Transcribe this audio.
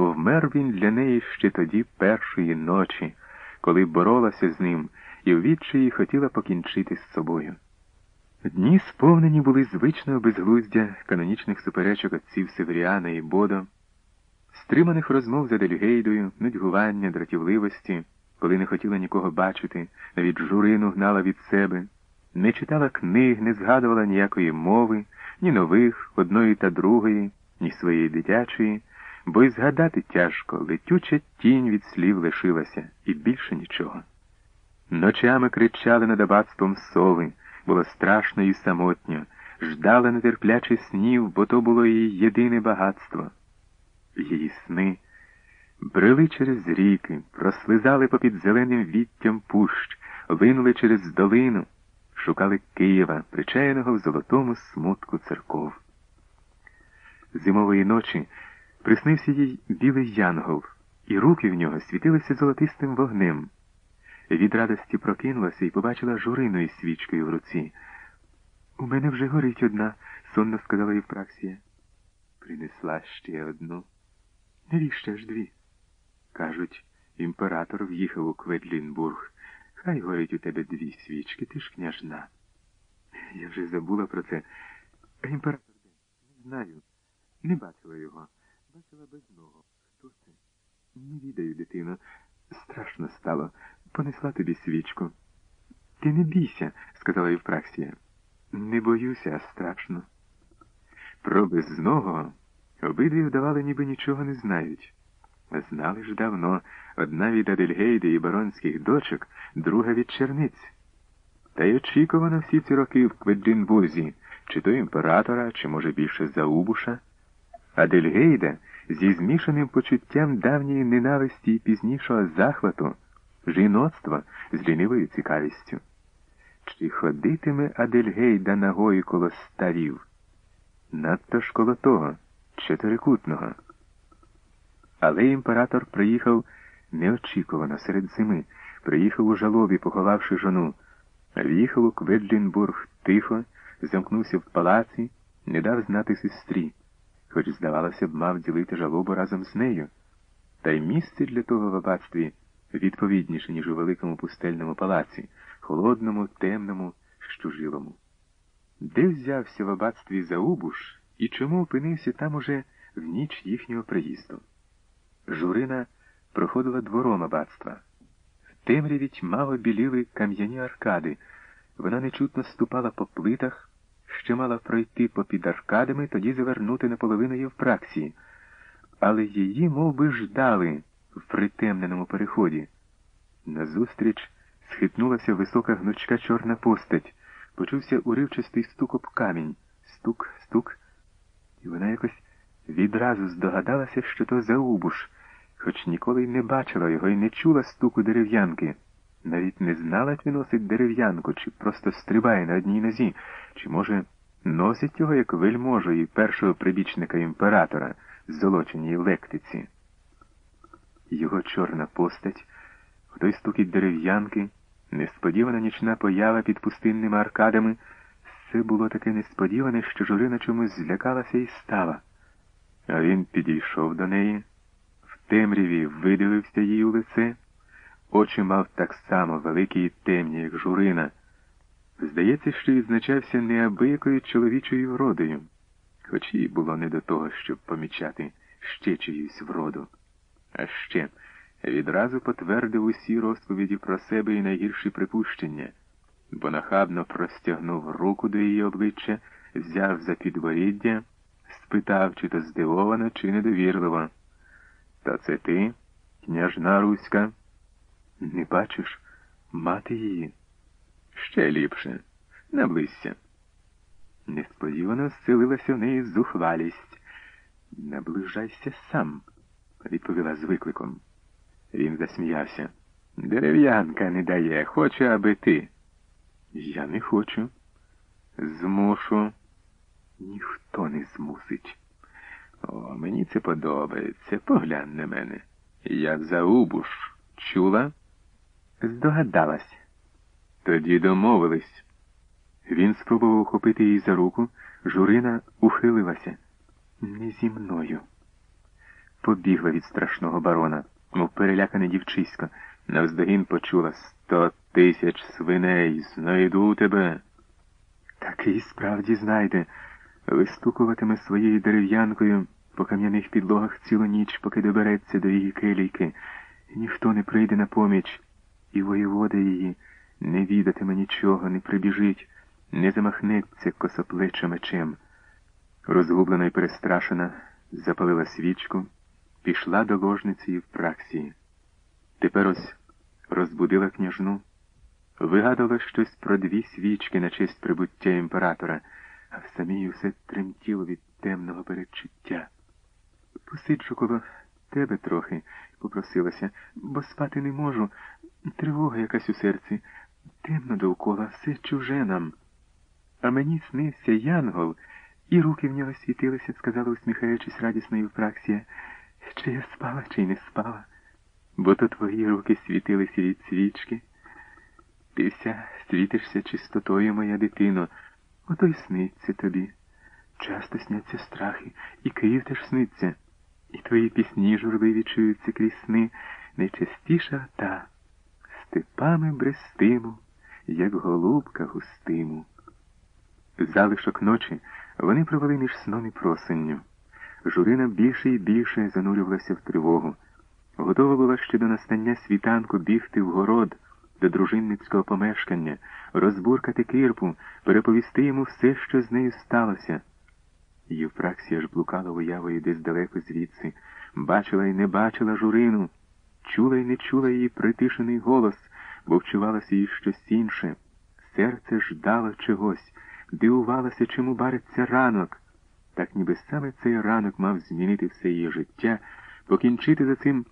бо вмер він для неї ще тоді першої ночі, коли боролася з ним і в відчаї хотіла покінчити з собою. Дні сповнені були звичного безглуздя канонічних суперечок отців Северіана і Бодо, стриманих розмов за Дельгейдою, нудьгування, дратівливості, коли не хотіла нікого бачити, навіть журину гнала від себе, не читала книг, не згадувала ніякої мови, ні нових, одної та другої, ні своєї дитячої, бо й згадати тяжко, летюча тінь від слів лишилася, і більше нічого. Ночами кричали над аббатством сови, було страшно і самотньо, ждала нетерпляче снів, бо то було її єдине багатство. Її сни брели через ріки, прослизали попід зеленим віттям пущ, линули через долину, шукали Києва, причаяного в золотому смутку церков. Зимової ночі приснився їй білий янгол, і руки в нього світилися золотистим вогнем. Від радості прокинулася і побачила журину із свічкою в руці. У мене вже горить одна, сонно сказала Євпраксія. Принесла ще одну. Навіщо ж дві? Кажуть, імператор в'їхав у Кведлінбург. Хай горить у тебе дві свічки, ти ж княжна. Я вже забула про це. А імператор? Не знаю. Не бачила його. Бачила без нього. Хто це? Не відаю, дитино. Страшно стало. Понесла тобі свічку. Ти не бійся, сказала Євпраксія. Не боюся, а страшно. Про безного обидві вдавали, ніби нічого не знають. Знали ж давно одна від Адельгейди і баронських дочок, друга від черниць. Та й очікувано всі ці роки в Кведлінбурзі, чи то імператора, чи, може, більше Заубуша. Адельгейда зі змішаним почуттям давньої ненависті і пізнішого захвату, жіноцтва з лінивою цікавістю. Чи ходитиме Адельгейда ногою коло старів? Надто ж коло того, чотирикутного. Але імператор приїхав неочікувано серед зими, приїхав у жалобі, поховавши жону, в'їхав у Кведлінбург тихо, замкнувся в палаці, не дав знати сестрі, хоч, здавалося б, мав ділити жалобу разом з нею. Та й місце для того в аббатстві відповідніше, ніж у великому пустельному палаці, холодному, темному, щужилому. Де взявся в аббатстві Заубуш і чому опинився там уже в ніч їхнього приїзду? Журина проходила двором аббатства. В темряві мало біліли кам'яні аркади. Вона нечутно ступала по плитах, ще мала пройти попід аркадами, тоді завернути наполовину Євпраксії. Але її мов би, ждали в притемненому переході. Назустріч схитнулася висока гнучка чорна постать, почувся уривчастий стук об камінь, стук, стук, і вона якось відразу здогадалася, що то Заубуш, хоч ніколи й не бачила його і не чула стуку дерев'янки. Навіть не знала, чи носить дерев'янку, чи просто стрибає на одній нозі, чи, може, носить його як вельможу і першого прибічника імператора з золоченій лектиці. Його чорна постать, хтось стукіт дерев'янки, несподівана нічна поява під пустинними аркадами. Все було таке несподіване, що Журина чомусь злякалася і стала. А він підійшов до неї, в темряві видивився їй у лице, очі мав так само великі і темні, як журина. Здається, що відзначався неабиякою чоловічою вродою, хоч і було не до того, щоб помічати ще чиюсь вроду. А ще відразу потвердив усі розповіді про себе і найгірші припущення, бо нахабно простягнув руку до її обличчя, взяв за підборіддя, спитав, чи то здивовано, чи недовірливо. Та це ти, княжна Руська? Не бачиш мати її? Ще ліпше. Наблизься. Несподівано зселилася в неї зухвалість. Наближайся сам, відповіла з викликом. Він засміявся. Дерев'янка не дає, хоче, аби ти. Я не хочу. Змушу. Ніхто не змусить. О, мені це подобається. Поглянь на мене. Я заубуш. Чула? Здогадалась. Тоді домовились. Він спробував ухопити її за руку. Журина ухилилася. Не зі мною. побігла від страшного барона, мов перелякане дівчисько. Навздогін почула сто тисяч свиней. Знайду тебе. Такий справді знайде. Вистукуватиме своєю дерев'янкою по кам'яних підлогах цілу ніч, поки добереться до її килійки, ніхто не прийде на поміч, і воєвода її не відатиме нічого, не прибіжить, не замахнеться косоплеча мечем. Розгублена і перестрашена, запалила свічку, пішла до ложниці в праксії. Тепер ось розбудила княжну, вигадала щось про дві свічки на честь прибуття імператора, а в самій усе тремтіло від темного передчуття. Посиджу коло тебе трохи, попросилася, бо спати не можу. Тривога якась у серці, темно довкола, все чуже нам. А мені снився Янгол, і руки в нього світилися, сказала, усміхаючись радісно Євпраксія, чи я спала, чи й не спала, бо то твої руки світилися від свічки. Ти вся світишся чистотою, моя дитино, ото й сниться тобі. Часто сняться страхи, і Київ теж сниться, і твої пісні журливі чуються крізь сни, найчастіша та степами брестиму, як голубка густиму. Залишок ночі вони провели між сном і просенню. Журина більше і більше занурювалася в тривогу. Готова була ще до настання світанку бігти в город, до дружинницького помешкання, розбуркати кирпу, переповісти йому все, що з нею сталося. Євпраксія ж блукала уявою десь далеко звідси, бачила і не бачила журину, чула й не чула її притишений голос, бо вчувалося їй щось інше. Серце ждало чогось, дивувалося, чому бариться ранок. Так ніби саме цей ранок мав змінити все її життя, покінчити за цим